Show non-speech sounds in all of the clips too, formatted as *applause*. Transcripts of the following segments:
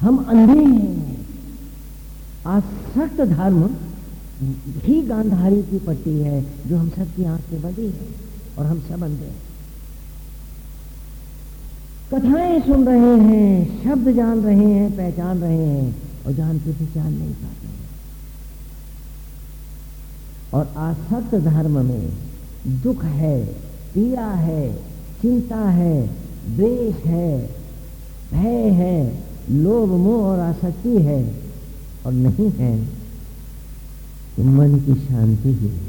हम अंधे हैं आसक्त धर्म ही गांधारी की पट्टी है, जो हम सबकी आँख से बंधी है और हम सब अंधे हैं। कथाएँ सुन रहे हैं, शब्द जान रहे हैं, पहचान रहे हैं और जान के पहचान नहीं पाते हैं। और आसक्त धर्म में दुख है, पीड़ा है, चिंता है, द्वेष है, भय है लोभ, मोह और आसक्ति है और नहीं है तो मन की शांति ही है।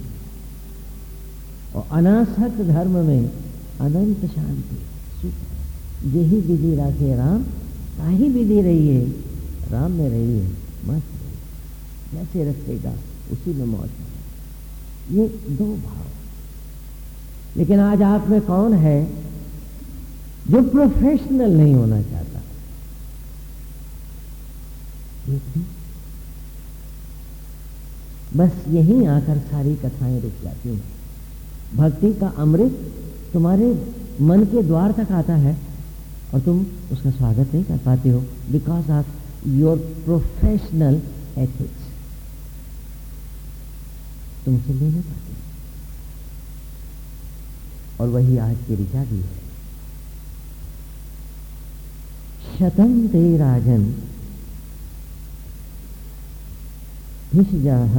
और अनासक्त धर्म में अनंत शांति। सुख यही विधि राखे राम ताही विधि रही है? राम में रही है मस्त रही। जैसे रखेगा? उसी में मौत है। ये दो भाव। लेकिन आज आप में कौन है जो प्रोफेशनल नहीं होना चाहता? एक भी बस यहीं आकर सारी कथाएँ रुक जाती हैं। भक्ति का अमृत तुम्हारे मन के द्वार तक आता है और तुम उसका स्वागत नहीं कर पाते हो because of your professional ethics तुमसे ले नहीं पाते। और वही आज की ऋचा भी है। शतम ते राजन भिषजाः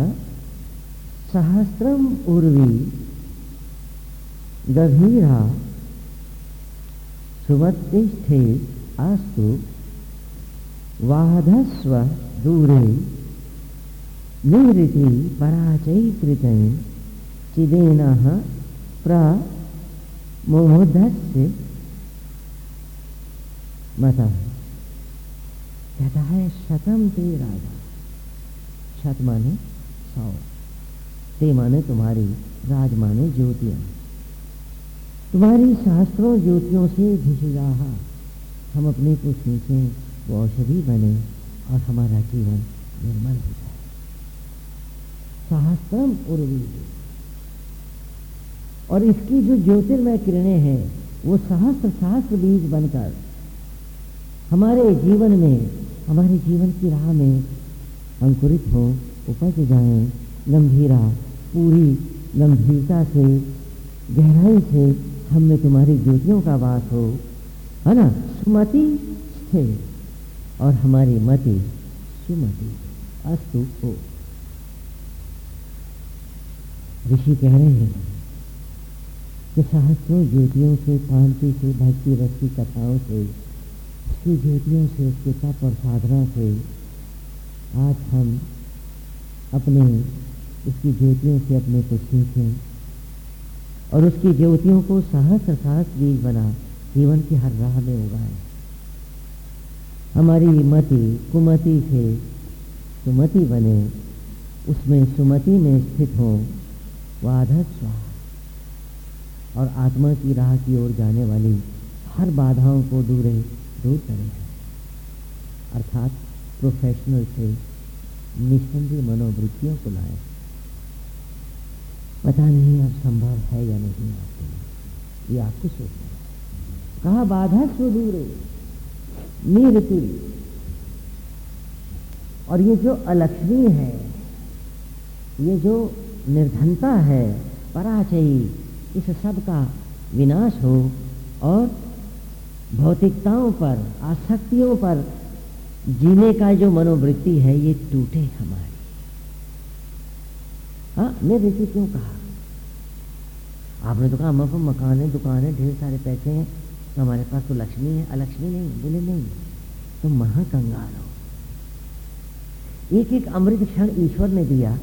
सहस्रम उर्वी गभीरा सुमतिष्ठे अस्तु वाधस्व दूरे निवृत्ति पराचैकृतं चिदेनः मता। कहता है शतम ते राजा। शत माने सौ ते माने तुम्हारी राज माने ज्योतियाँ। तुम्हारी शास्त्रों ज्योतियों से भिषजाहा हम अपने को सींचे वो औषधि बने और हमारा जीवन निर्मल हो जाए। सहस्त्रम उर्वी। और इसकी जो ज्योतिर्मय किरणें हैं, वो सहस्त्र सहस्त्र बीज बनकर हमारे जीवन में, हमारे जीवन की राह में अंकुरित हो, उपज जाए गंभीरा पूरी गंभीरता से, गहराई से हम में तुम्हारी ज्योतियों का वास हो। है ना? सुमति स्थिर और हमारी मति सुमति अस्तु हो। ऋषि कह रहे हैं कि सहस्रों ज्योतियों से कांति से, भक्ति रस की कथाओं से उसकी ज्योतियों से, उसके तप और साधना से आज हम अपने उसकी ज्योतियों से अपने को सीखें और उसकी ज्योतियों को सहस्र सहस्र बीज बना जीवन की हर राह में उगाए। हमारी मति कुमति से सुमति बने, उसमें सुमति में स्थित हो वाधक स्वाहा। और आत्मा की राह की ओर जाने वाली हर बाधाओं को दूर दूर करें। अर्थात प्रोफेशनल से निस्संदेह मनोवृत्तियों को लाए पता नहीं अब संभव है या नहीं आपके लिए। ये आपको सोचना है। कहा बाधा स्वदूर निरति और ये जो अलक्षणी है, ये जो निर्धनता है पराचयी इस सब का विनाश हो और भौतिकताओं पर, आसक्तियों पर जीने का जो मनोवृत्ति है, ये टूटे हमारी। हाँ निर्वृत्ति क्यों कहा? आपने तो कहा मकान है दुकान है ढेर सारे पैसे हैं। तो हमारे पास तो लक्ष्मी है। अलक्ष्मी नहीं, बोले नहीं। तुम महाकंगाल। हो एक एक अमृत क्षण ईश्वर ने दिया।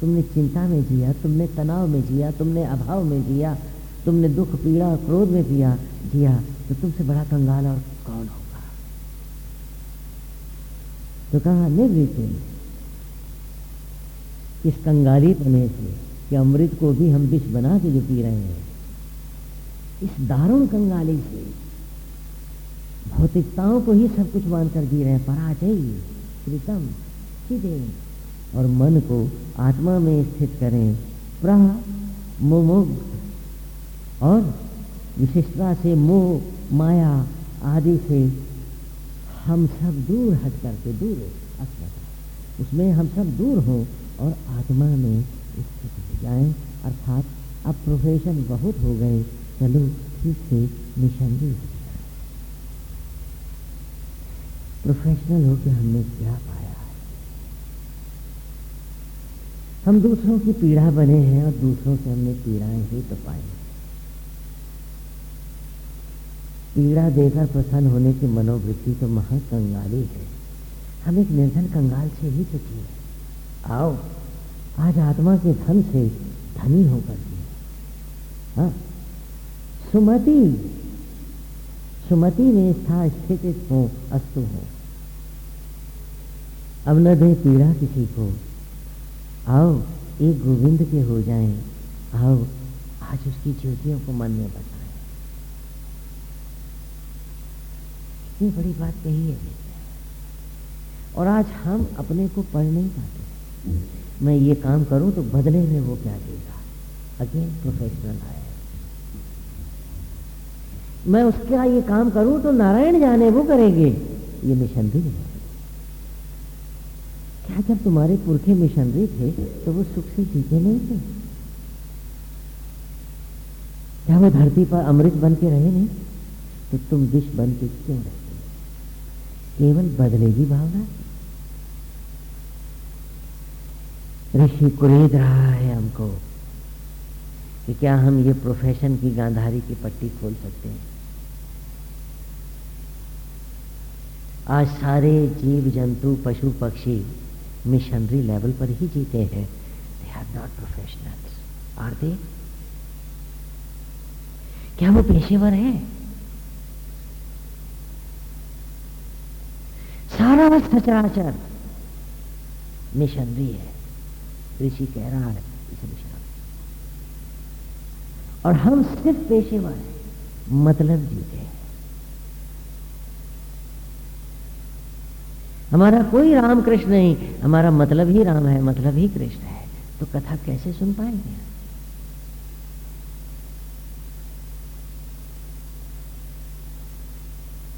तुमने चिंता में जिया, तुमने तनाव में जिया, तुमने अभाव में जिया, तुमने दुख, पीड़ा, क्रोध में जिया जिया तो तुमसे बड़ा कंगाल और कौन होगा? तो कहा? निर्वृत्ति इस कंगाली पने से कि अमृत को भी हम विष बना के जो पी रहे हैं। इस दारुण कंगाली से भौतिकताओं को ही सब कुछ मानकर जी रहे हैं। पराजय, प्रीतम सीधे और मन को आत्मा में स्थित करें। प्रह, मुमुग्ध और विशिष्टता से मोह, माया आदि से हम सब दूर हट करके दूर अस्पताल उसमें हम सब दूर हों और आत्मा में स्थित हो जाए। अर्थात अब प्रोफेशन बहुत हो गए। चलो ठीक से मिशनरी हो जाए। प्रोफेशनल होकर हमने क्या पाया है? हम दूसरों की पीड़ा बने हैं और दूसरों से हमने पीड़ाएँ ही तो पाई पीड़ा देकर प्रसन्न होने की मनोवृत्ति तो महाकंगाली है। हम एक निर्धन कंगाल से ही तो है आओ, आज आत्मा के धन से धनी होकर जिए। हाँ सुमति सुमति में स्था स्थित हो अस्तु हो। अब न दे पीड़ा किसी को। आओ, एक गोविंद के हो जाएँ। आओ, आज उसकी ज्योतियों को मन में बसाएँ इतनी बड़ी बात कही है। और आज हम अपने को पढ़ नहीं पाते। मैं ये काम करूँ तो बदले में वो क्या देगा? अगेन प्रोफेशनल आया मैं उसका ये काम करूँ तो नारायण जाने वो करेंगे। ये मिशनरी है। क्या जब तुम्हारे पुरखे मिशनरी थे तो वो सुख से जीते नहीं थे? क्या वो धरती पर अमृत बन के रहे नहीं? तो तुम विष बन के क्यों रहते केवल बदलेगी भावना। ऋषि कुरेद रहा है हमको कि क्या हम ये प्रोफेशन की गांधारी की पट्टी खोल सकते हैं? आज सारे जीव, जंतु, पशु, पक्षी मिशनरी लेवल पर ही जीते हैं। They are not professionals are they क्या वो पेशेवर है? सारा सचराचर। मिशनरी है। ऋषि कह रहा है इस मिशन। और हम सिर्फ़ पेशेवर हैं मतलब जीते हैं। हमारा कोई राम कृष्ण नहीं, हमारा मतलब ही राम है मतलब ही कृष्ण है। तो कथा कैसे सुन पाएँगे?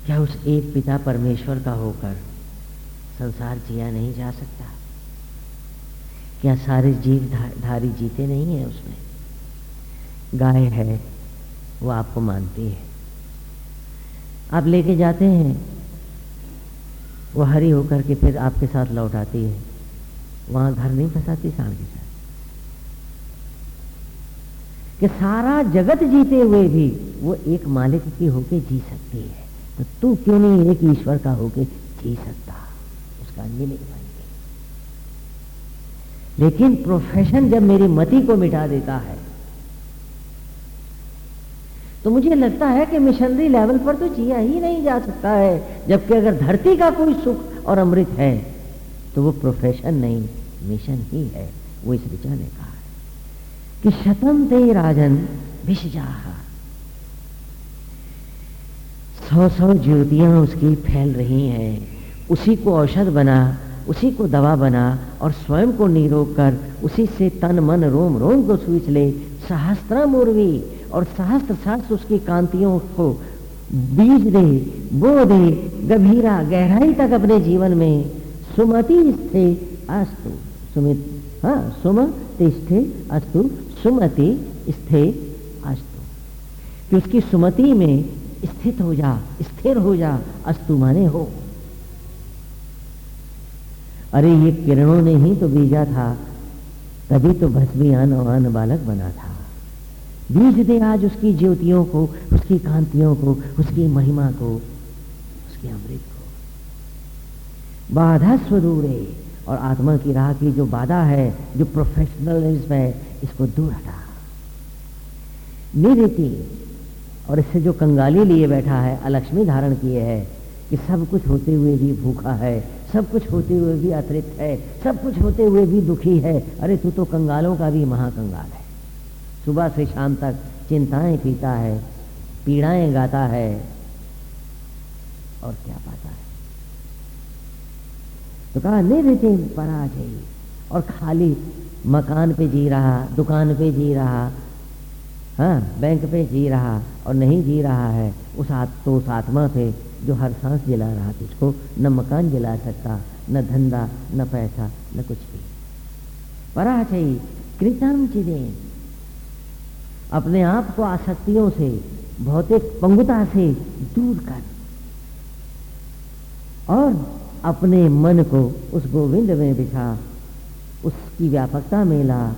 क्या उस एक पिता परमेश्वर का होकर संसार जिया नहीं जा सकता। क्या सारे जीव धारी जीते नहीं है उसमें? गाय है, वो आपको मानती है। आप लेके जाते हैं, वो हरी होकर के फिर आपके साथ लौट आती है। वहाँ घर नहीं फंसाती सांड के साथ। कि सारा जगत जीते हुए भी वो एक मालिक की होके जी सकती है। तो तू क्यों नहीं एक ईश्वर का होके जी सकता? उसका मिलिक बन के। लेकिन प्रोफेशन जब मेरी मति को मिटा देता है तो मुझे लगता है कि मिशनरी लेवल पर तो जिया ही नहीं जा सकता है, जबकि अगर धरती का कोई सुख और अमृत है तो वो प्रोफेशन नहीं मिशन ही है। वो इस ऋचा ने कहा है कि शतम ते राजन विषजाहा। सौ सौ ज्योतियाँ उसकी फैल रही हैं। उसी को औषध बना, उसी को दवा बना और स्वयं को निरोग कर, उसी से तन, मन, रोम रोम को सूच ले। सहस्त्र मुर्वी और सहस्त्र सहस्त्र उसकी कांतियों को बीज दे, बो दे, गभीरा गहराई तक अपने जीवन में। सुमति स्थे अस्तु, सुमित हाँ सुम तिष्ठे अस्तु, सुमति स्थे अस्तु। कि उसकी सुमति में स्थित हो जा, स्थिर हो जा, अस्तु माने हो। अरे, ये किरणों ने ही तो बीजा था। तभी तो भस्मी आन बालक बना था। बीज दे आज उसकी ज्योतियों को, उसकी कांतियों को, उसकी महिमा को, उसके अमृत को। बाधा स्वरूरे और आत्मा की राह की जो बाधा है, जो प्रोफेशनलिज्म है, इसको दूर हटा। निरीति और इससे जो कंगाली लिए बैठा है, अलक्ष्मी धारण किए है, कि सब कुछ होते हुए भी भूखा है सब कुछ होते हुए भी अतिरिक्त है सब कुछ होते हुए भी दुखी है। अरे तू तो कंगालों का भी महाकंगाल है। सुबह से शाम तक चिंताएँ पीता है पीड़ाएँ गाता है और क्या पाता है? तो कहा निर्ति पराजय। और खाली मकान पे जी रहा दुकान पे जी रहा हाँ बैंक पे जी रहा और नहीं जी रहा है उस आत, तो उस आत्मा पे जो हर सांस जला रहा तुझको न मकान जला सकता, न धंधा, न पैसा, न कुछ भी। पराचय कृतम चिदेन अपने आप को आसक्तियों से, भौतिक पंगुता से दूर कर। और अपने मन को उस गोविंद में बिछा उसकी व्यापकता में ला,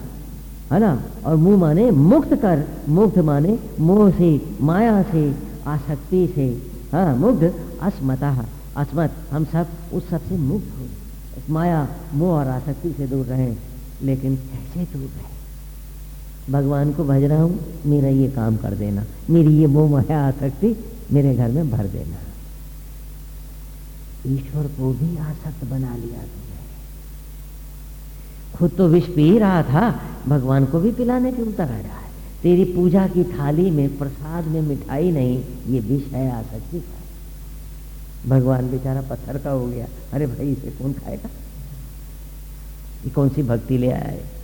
है ना? और मुँह माने मुक्त कर, मुक्त माने मोह से, माया से, आसक्ति से हाँ मुग्ध, अस्मता। अस्मत, हम सब, उस सबसे मुक्त हो माया, मोह और आसक्ति से दूर रहें, लेकिन कैसे दूर रहे? भगवान को भज रहा हूँ, मेरा ये काम कर देना। मेरी ये मोह, माया, आसक्ति मेरे घर में भर देना। ईश्वर को भी आसक्त बना लिया खुद तो विष पी रहा था, भगवान को भी पिलाने के उतर आया है। तेरी पूजा की थाली में प्रसाद में मिठाई नहीं, ये विष है आसक्ति का भगवान बेचारा पत्थर का हो गया। अरे भाई, इसे कौन खाएगा? ये कौन सी भक्ति ले आया है?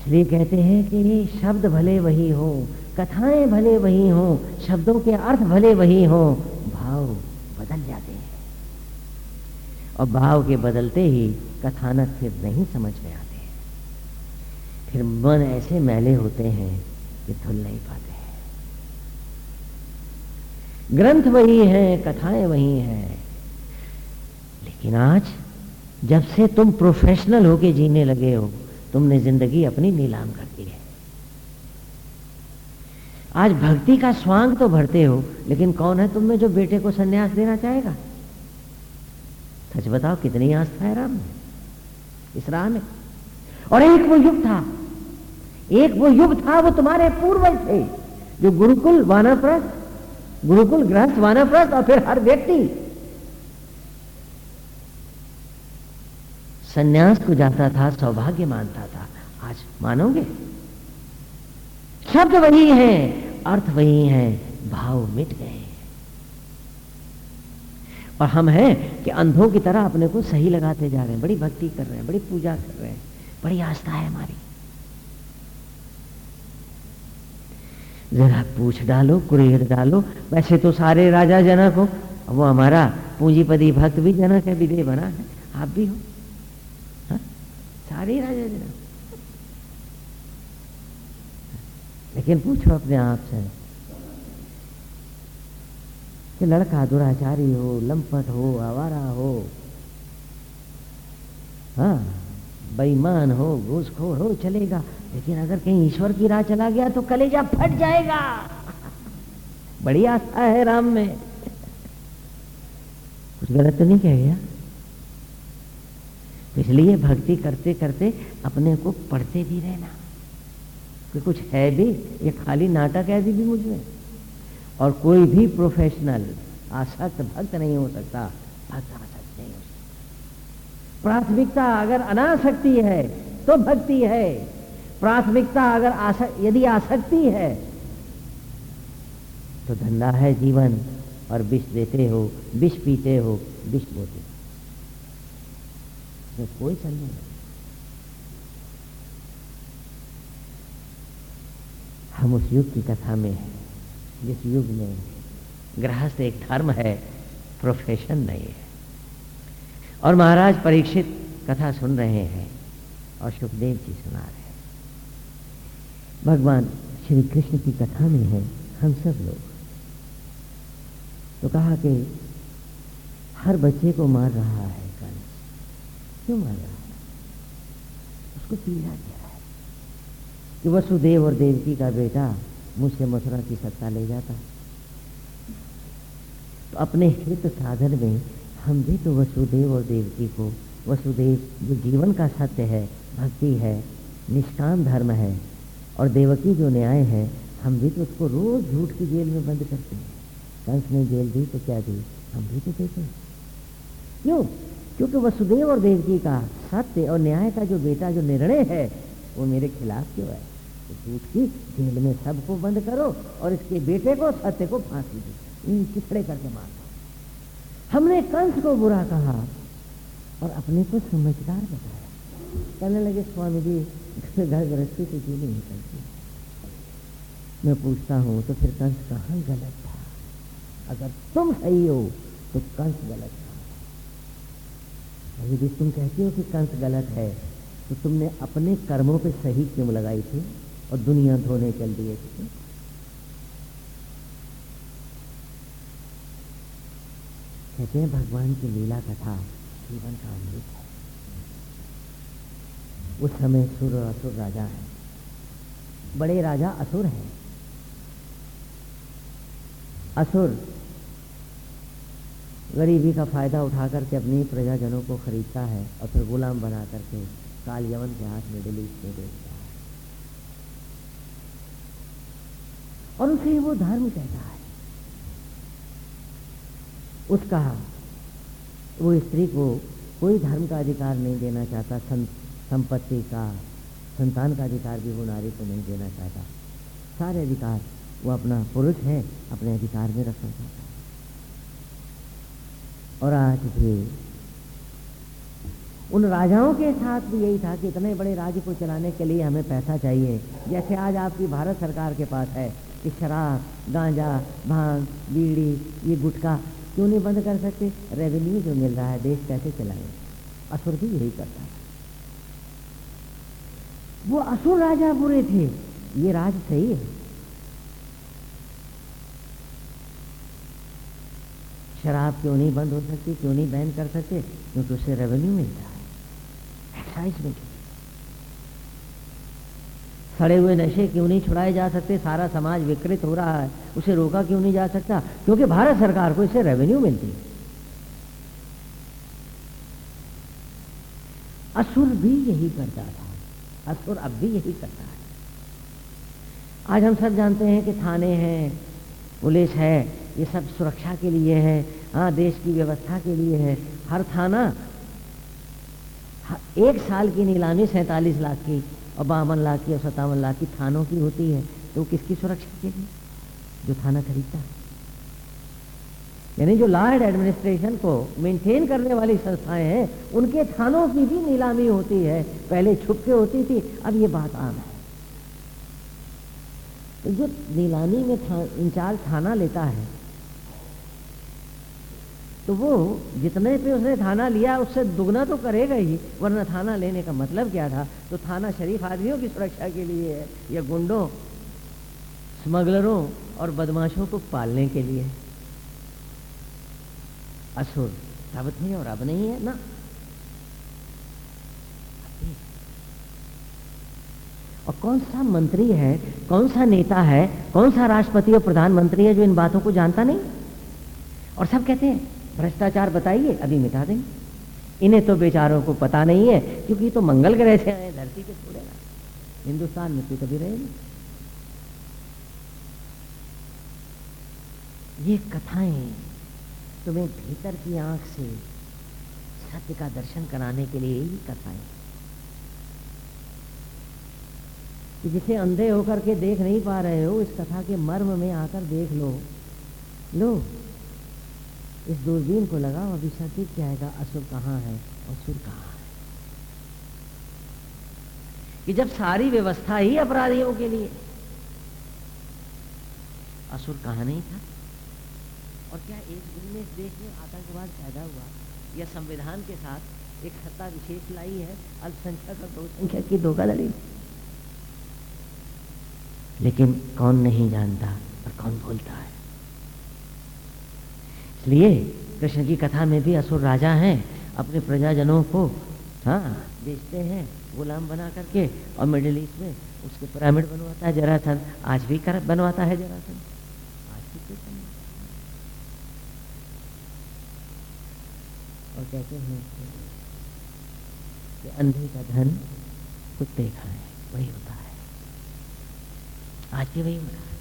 इसलिए कहते हैं कि शब्द भले वही हो, कथाएँ भले वही हो, शब्दों के अर्थ भले वही हो, भाव बदल जाते हैं। और भाव के बदलते ही कथानक फिर नहीं समझ में आते फिर मन ऐसे मैले होते हैं कि धुल नहीं पाते हैं। ग्रंथ वही है, कथाएँ वही हैं। लेकिन आज, जब से तुम प्रोफेशनल होके जीने लगे हो, तुमने ज़िंदगी अपनी नीलाम कर दी है। आज भक्ति का स्वांग तो भरते हो, लेकिन कौन है तुमने जो बेटे को सन्यास देना चाहेगा? सच बताओ, कितनी आस्था है राम में? इस राह में। और एक वो युग था। एक वो युग था वो तुम्हारे पूर्वज थे, जो गुरुकुल वानप्रस्थ, गुरुकुल गृहस्थ वानप्रस्थ और फिर हर व्यक्ति संन्यास को जाता था सौभाग्य मानता था। आज मानोगे? शब्द वही है, अर्थ वही है, भाव मिट गए। और हम हैं कि अंधों की तरह अपने को सही लगाते जा रहे हैं, बड़ी भक्ति कर रहे हैं, बड़ी पूजा कर रहे हैं, बड़ी आस्था है हमारी। जरा पूछ डालो, कुरेर डालो। वैसे तो सारे राजा जनक हो, वो हमारा पूंजीपति भक्त भी जनक है विदे बना है। आप भी हो? सारे राजा जनक। लेकिन पूछो अपने आप से। कि लड़का दुराचारी हो, लंपट हो, आवारा हो हाँ बेईमान हो, घूसखोर हो, चलेगा। लेकिन अगर कहीं ईश्वर की राह चला गया तो कलेजा फट जाएगा। बड़ी आस्था है राम में। कुछ गलत तो नहीं कह गया? इसलिए भक्ति करते करते अपने को पढ़ते भी रहना। कि कुछ है भी, ये खाली नाटक है भी मुझमें और कोई भी प्रोफेशनल आसक्त भक्त नहीं हो सकता भक्त आसक्त नहीं हो सकता। प्राथमिकता अगर अनासक्ति है तो भक्ति है। प्राथमिकता अगर आसक यदि आसक्ति है तो धंधा है जीवन, और विष देते हो, विष पीते हो, विष बोते हो। तो कोई संदेह नहीं। हम उस युग की कथा में हैं। जिस युग में गृहस्थ एक धर्म है प्रोफेशन नहीं है। और महाराज परीक्षित कथा सुन रहे हैं और सुखदेव जी सुना रहे हैं। भगवान श्री कृष्ण की कथा में है हम सब लोग। तो कहा कि हर बच्चे को मार रहा है कंस। क्यों मार रहा है? उसको पीड़ा क्या है? कि वसुदेव और देवकी का बेटा मुझसे मथुरा की सत्ता ले जाता। तो अपने हित साधन में हम भी तो वसुदेव और देवकी को, वसुदेव जो जीवन का सत्य है, भक्ति है, निष्काम धर्म है, और देवकी जो न्याय है, हम भी तो उसको रोज झूठ की जेल में बंद करते हैं। कंस ने जेल दी तो क्या दी? हम भी तो देते हैं। क्यों? क्योंकि वसुदेव और देवकी का सत्य और न्याय का जो बेटा, जो निर्णय है, वो मेरे खिलाफ क्यों है? झूठ की जेल में सबको बंद करो और इसके बेटे को, सत्य को फांसी दो। इन चिथड़े करके मार दो हमने कंस को बुरा कहा और अपने को समझदार बताया। कहने लगे, स्वामी जी घर गृहस्थी तो जी नहीं निकलती मैं पूछता हूँ तो फिर कंस कहाँ गलत था? अगर तुम सही हो तो कंस गलत था। यदि तुम कहती हो कि कंस गलत है तो तुमने अपने कर्मों पे सही क्यों लगाई थी? और दुनिया धोने चल दिए थे कहते हैं, भगवान की लीला कथा, जीवन का अमृत है। उस समय सुर और असुर राजा है। बड़े राजा असुर हैं। असुर गरीबी का फ़ायदा उठा करके अपनी प्रजाजनों को खरीदता है और फिर गुलाम बना करके काल यवन के हाथ में दिल्ली दे बेचता है और उसे वो धर्म कहता है। उसका, वो स्त्री को कोई धर्म का अधिकार नहीं देना चाहता संपत्ति का, संतान का अधिकार भी वो नारी को नहीं देना चाहता। सारे अधिकार वो अपना पुरुष है, अपने अधिकार में रखना चाहता और आज भी उन राजाओं के साथ भी यही था कि इतने बड़े राज्य को चलाने के लिए हमें पैसा चाहिए, जैसे आज आपकी भारत सरकार के पास है। कि शराब गांजा, भाँग, बीड़ी, ये गुटखा क्यों नहीं बंद कर सकते? रेवेन्यू जो मिल रहा है, देश कैसे चलाए असुर भी यही करता है। वो असुर राजा बुरे थे। ये राज सही है। शराब क्यों नहीं बंद हो सकती, क्यों नहीं बैन कर सकते? क्योंकि उससे रेवेन्यू मिलता है। एक्साइज में सड़े हुए नशे क्यों नहीं छुड़ाए जा सकते? सारा समाज विकृत हो रहा है। उसे रोका क्यों नहीं जा सकता? क्योंकि भारत सरकार को इससे रेवेन्यू मिलती है। असुर भी यही करता था। असुर अब भी यही करता है। आज हम सब जानते हैं कि थाने हैं, पुलिस है, ये सब सुरक्षा के लिए है हाँ देश की व्यवस्था के लिए है। हर थाना एक साल की नीलामी सैंतालीस लाख की। और बावन लाख की और सत्तावन लाख की थानों की होती है तो किसकी सुरक्षा के लिए? जो थाना खरीदता है। यानी जो लॉ एंड एडमिनिस्ट्रेशन को मेंटेन करने वाली संस्थाएँ हैं उनके थानों की भी नीलामी होती है। पहले छुप के होती थी अब ये बात आम है। तो जो नीलामी में था, इंचार्ज थाना लेता है तो वो जितने पे उसने थाना लिया, उससे दुगना तो करेगा ही, वरना थाना लेने का मतलब क्या था? तो थाना शरीफ आदमियों की सुरक्षा के लिए है, या गुंडों, स्मगलरों और बदमाशों को पालने के लिए असुर तब थे और अब नहीं है ना? और कौन सा मंत्री है, कौन सा नेता है, कौन सा राष्ट्रपति और प्रधानमंत्री है जो इन बातों को जानता नहीं? और सब कहते हैं भ्रष्टाचार बताइए, अभी मिटा देंगे। इन्हें तो बेचारों को पता नहीं है, क्योंकि तो मंगल ग्रह से आए धरती के थोड़े ना। हिंदुस्तान में तो कभी रहेगी। ये कथाएँ तुम्हें भीतर की आँख से सत्य का दर्शन कराने के लिए ही कथाएँ। कि जिसे अंधे होकर के देख नहीं पा रहे हो, इस कथा के मर्म में आकर देख लो। लो। इस दूरबीन को लगाओ, अभी सटीक जाएगा असुर कहाँ है और सुर कहाँ है? कि जब सारी व्यवस्था ही अपराधियों के लिए। असुर कहा नहीं था? और क्या एक दिन में इस देश में आतंकवाद पैदा हुआ? या संविधान के साथ एक सत्ता विशेष लाई है अल्पसंख्यक और बहुसंख्यक की धोखाधड़ी लेकिन कौन नहीं जानता और कौन भूलता है? इसलिए कृष्ण की कथा में भी असुर राजा हैं, अपने प्रजाजनों को हाँ बेचते हैं, गुलाम बना करके, और मिडिल ईस्ट में उसके पिरामिड बनवाता है जरासन आज भी कर, बनवाता है जरासन आज भी और कहते हैं कि अंधे का धन कुत्ते खाए वही होता है। आज भी वही हो रहा है।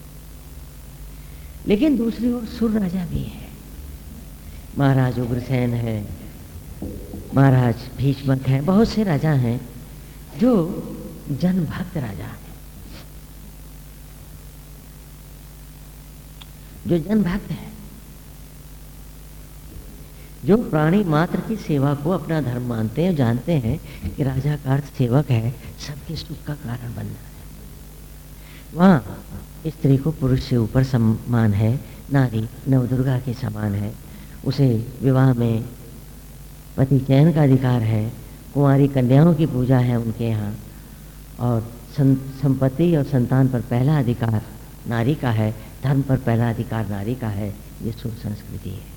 लेकिन दूसरी ओर सुर राजा भी है। महाराज उग्रसेन है। महाराज भीष्मक है। बहुत से राजा हैं जो जनभक्त राजा हैं। जो जनभक्त है। जो प्राणी मात्र की सेवा को अपना धर्म मानते हैं जानते हैं कि राजा का अर्थ सेवक है, सबके सुख का कारण बनना है। वहाँ स्त्री को पुरुष से ऊपर सम्मान है, नारी नवदुर्गा के समान है। उसे विवाह में पति चयन का अधिकार है। कुंवारी कन्याओं की पूजा है उनके यहाँ। और संपत्ति और संतान पर पहला अधिकार नारी का है। धर्म पर पहला अधिकार नारी का है। ये सुर संस्कृति है।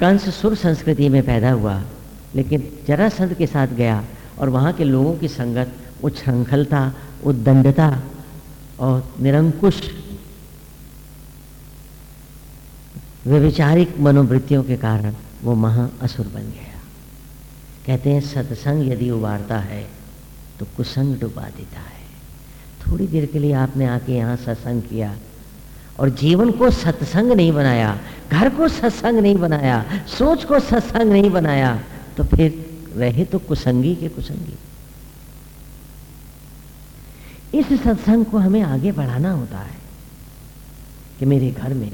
कंस सुर संस्कृति में पैदा हुआ, लेकिन जरासंध के साथ गया और वहाँ के लोगों की संगत उच्छृंखलता, उद्दंडता और निरंकुश व्यविचारिक मनोवृत्तियों के कारण वो महा असुर बन गया। कहते हैं, सत्संग यदि उबारता है तो कुसंग डुबा देता है। थोड़ी देर के लिए आपने आके यहाँ सत्संग किया और जीवन को सत्संग नहीं बनाया, घर को सत्संग नहीं बनाया, सोच को सत्संग नहीं बनाया तो फिर रहे तो कुसंगी के कुसंगी। इस सत्संग को हमें आगे बढ़ाना होता है कि मेरे घर में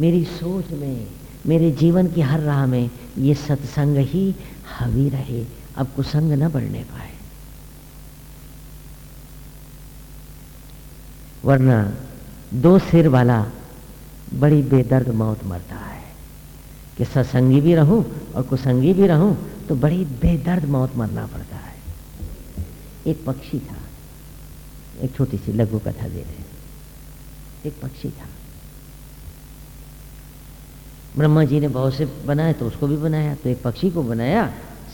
मेरी सोच में, मेरे जीवन की हर राह में ये सत्संग ही हावी रहे, अब कुसंग न बढ़ने पाए। वरना दो सिर वाला बड़ी बेदर्द मौत मरता है। कि सत्संगी भी रहूँ और कुसंगी भी रहूँ तो बड़ी बेदर्द मौत मरना पड़ता है। एक पक्षी था, एक छोटी सी लघु कथा दे रहे एक पक्षी था। ब्रह्मा जी ने बहुत से बनाए तो उसको भी बनाया तो एक पक्षी को बनाया,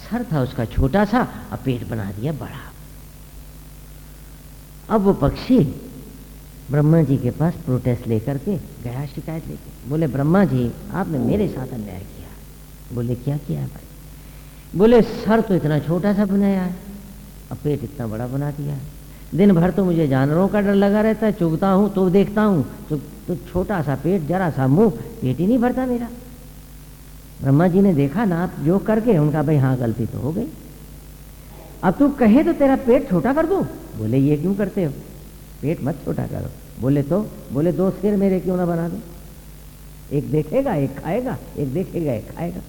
सर था उसका छोटा सा और पेट बना दिया बड़ा। अब वो पक्षी ब्रह्मा जी के पास प्रोटेस्ट लेकर के गया शिकायत लेके। बोले, ब्रह्मा जी, आपने मेरे साथ अन्याय किया। बोले, क्या किया भाई? बोले, सर तो इतना छोटा सा बनाया है और पेट इतना बड़ा बना दिया है। दिन भर तो मुझे जानवरों का डर लगा रहता है चुगता हूँ तो देखता हूँ। तो, तो छोटा सा पेट जरा सा मुँह पेट ही नहीं भरता मेरा। ब्रह्मा जी ने देखा ना आप जो करके उनका भाई हाँ गलती तो हो गई। अब तू कहे तो तेरा पेट छोटा कर दो? बोले ये क्यों करते हो? पेट मत छोटा करो। बोले तो बोले दो सिर मेरे क्यों ना बना दो? एक देखेगा एक खाएगा एक देखेगा एक खाएगा।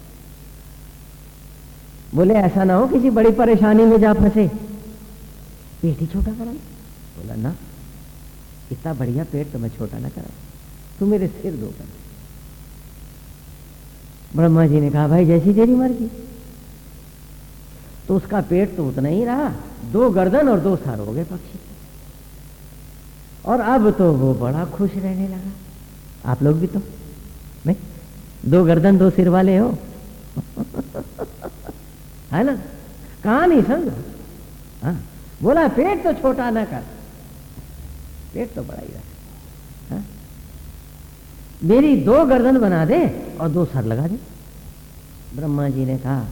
बोले ऐसा ना हो किसी बड़ी परेशानी में जा फंसे। पेट ही छोटा करा। बोला, ना, इतना बढ़िया पेट तो मैं छोटा ना करा। तू मेरे सिर दो कर ब्रह्मा जी ने कहा, भाई, जैसी तेरी मर्ज़ी। तो उसका पेट तो उतना ही रहा। दो गर्दन और दो सर हो गए पक्षी। और अब तो वो बड़ा खुश रहने लगा। आप लोग भी तो नहीं? दो गर्दन, दो सिर वाले हो। *laughs* है ना? कहा नहीं संग हाँ। बोला, पेट तो छोटा ना कर। पेट तो बड़ा ही रख। हाँ? मेरी दो गर्दन बना दे और दो सर लगा दे। ब्रह्मा जी ने कहा,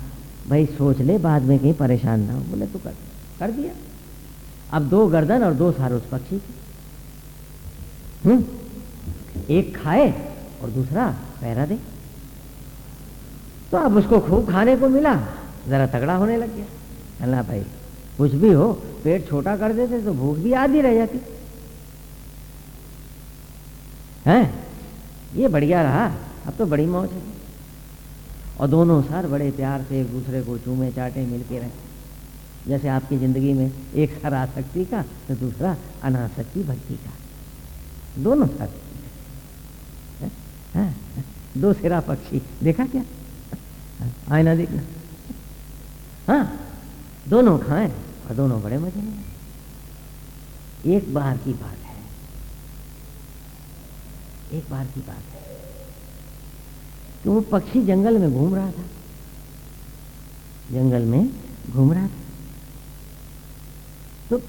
भाई, सोच ले, बाद में कहीं परेशान ना हो। बोले, तू कर कर दिया। अब दो गर्दन और दो सार उस पक्षी की। हम्म? एक खाए और दूसरा पैरा दे। तो अब उसको खूब खाने को मिला। जरा तगड़ा होने लग गया। अल्लाह भाई कुछ भी हो, पेट छोटा कर देते तो भूख भी आधी रह जाती। है? ये बढ़िया रहा, अब तो बड़ी मौज है। और दोनों सर बड़े प्यार से एक दूसरे को चूमे, चाटे, मिलके रहे। जैसे आपकी ज़िंदगी में एक सर आसक्ति का तो दूसरा अनासक्ति भक्ति का। दोनों सर है? दो सिरा पक्षी। देखा क्या? आईना देखना। हाँ दोनों खाएँ। और दोनों बड़े मज़े में। एक बार की बात है। एक बार की बात है। कि वो पक्षी जंगल में घूम रहा था। जंगल में घूम रहा था। तो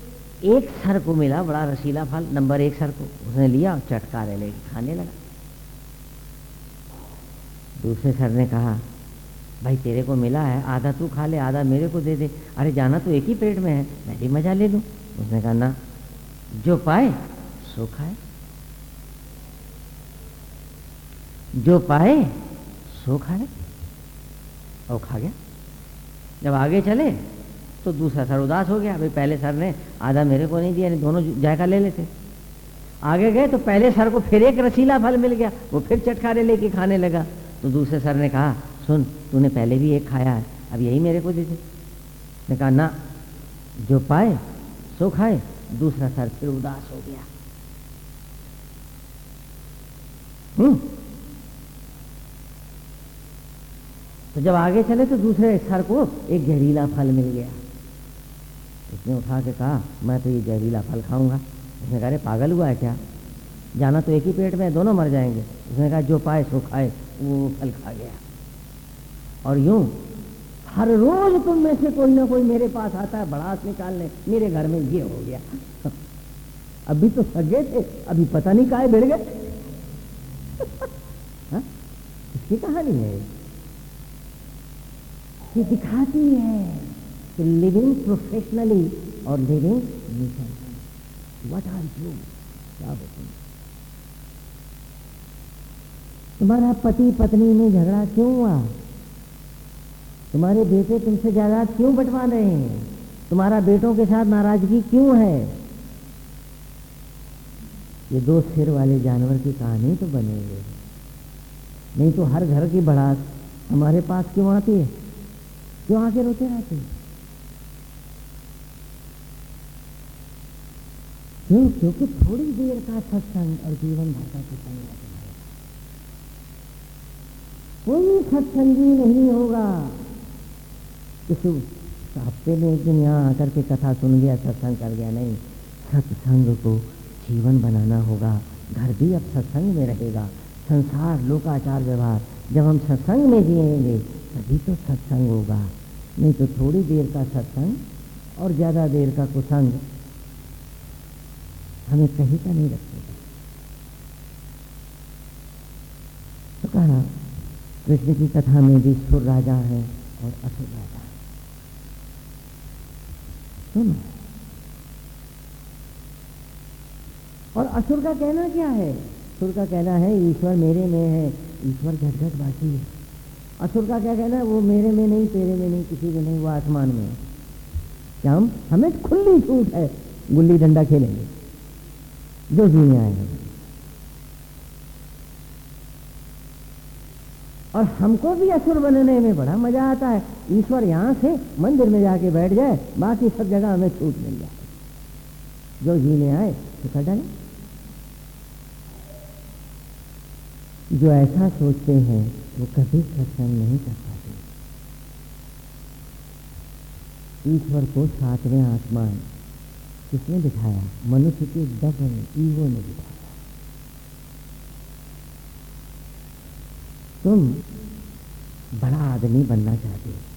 एक सर को मिला बड़ा रसीला फल, नंबर एक सर को। उसने लिया और चटकारे खाने लगा। दूसरे सर ने कहा भाई, तेरे को मिला है, आधा तू खा ले, आधा मेरे को दे दे। अरे, जाना तो एक ही पेट में है, मैं भी मज़ा ले लूँ। उसने कहा, ना, जो पाए, सो खाए। जो पाए, सो खाए। और खा गया। जब आगे चले तो दूसरा सर उदास हो गया, भाई, पहले सर ने आधा मेरे को नहीं दिया दोनों जायका ले लेते। आगे गए तो पहले सर को फिर एक रसीला फल मिल गया, वो फिर चटखारे लेके खाने लगा। तो दूसरे सर ने कहा सुन, तूने पहले भी एक खाया है, अब यही मेरे को दे दे। ने कहा, ना, जो पाए, सो खाए, दूसरा सर फिर उदास हो गया। हम्म। तो जब आगे चले तो दूसरे सर को एक जहरीला फल मिल गया। उसने उठा के कहा, मैं तो ये जहरीला फल खाऊँगा। उसने कहा पागल हुआ है क्या? जाना तो एक ही पेट में दोनों मर जाएँगे। उसने कहा, जो पाए, सो खाए, वो फल खा गया। और यूँ, हर रोज तुम में से कोई ना कोई मेरे पास आता है बड़ास निकालने मेरे घर में ये हो गया। *laughs* अभी तो सगे थे, अभी पता नहीं काहे बिड़ गए। *laughs* हाँ? इसकी कहानी है। ये दिखाती है कि लिविंग प्रोफेशनली और लिविंग वट आर यू क्या बताऊँ तुम्हारा पति पत्नी में झगड़ा क्यों हुआ? तुम्हारे बेटे तुमसे जायदाद क्यों बंटवा रहे हैं? तुम्हारा बेटों के साथ नाराज़गी क्यों है? ये दो सिर वाले जानवर की कहानी तो बनेंगे। नहीं तो हर घर की बढ़ास हमारे पास क्यों आती है? क्यों आके रोते रहते क्यों? क्योंकि थोड़ी देर का सत्संग और जीवन भर का सत्संग कोई सत्संगी नहीं होगा। किसी? हफ़्ते में एक दिन यहाँ आकर के कथा सुन गया, सत्संग कर गया, नहीं। सत्संग को जीवन बनाना होगा। घर भी अब सत्संग में रहेगा। संसार, लोकाचार, व्यवहार, जब हम सत्संग में जिएँगे, तभी तो सत्संग होगा। नहीं तो थोड़ी देर का सत्संग और ज़्यादा देर का कुसंग हमें कहीं का नहीं रखेगा तो कहा, कृष्ण की कथा में भी सुर राजा है और असुर राजा। सुनो। और असुर का कहना क्या है? असुर का कहना है, ईश्वर मेरे में है, ईश्वर घटघट बाकी है। असुर का क्या कहना है? वो मेरे में नहीं, तेरे में नहीं, किसी में नहीं, वो आसमान में है। क्या हम? हमें खुली छूट है, गुल्ली डंडा खेलेंगे। जो जीने आए हैं। और हमको भी असुर बनने में बड़ा मज़ा आता है। ईश्वर यहाँ से मंदिर में जाके बैठ जाए, बाकी सब जगह हमें छूट मिल जाए। जो जीने आए तो कर डाले। जो ऐसा सोचते हैं, वो कभी सत्संग नहीं कर पाते। ईश्वर को सातवें आसमान किसने बिठाया मनुष्य के दब ने ईगो ने बिठाया तुम बड़ा आदमी बनना चाहते हो।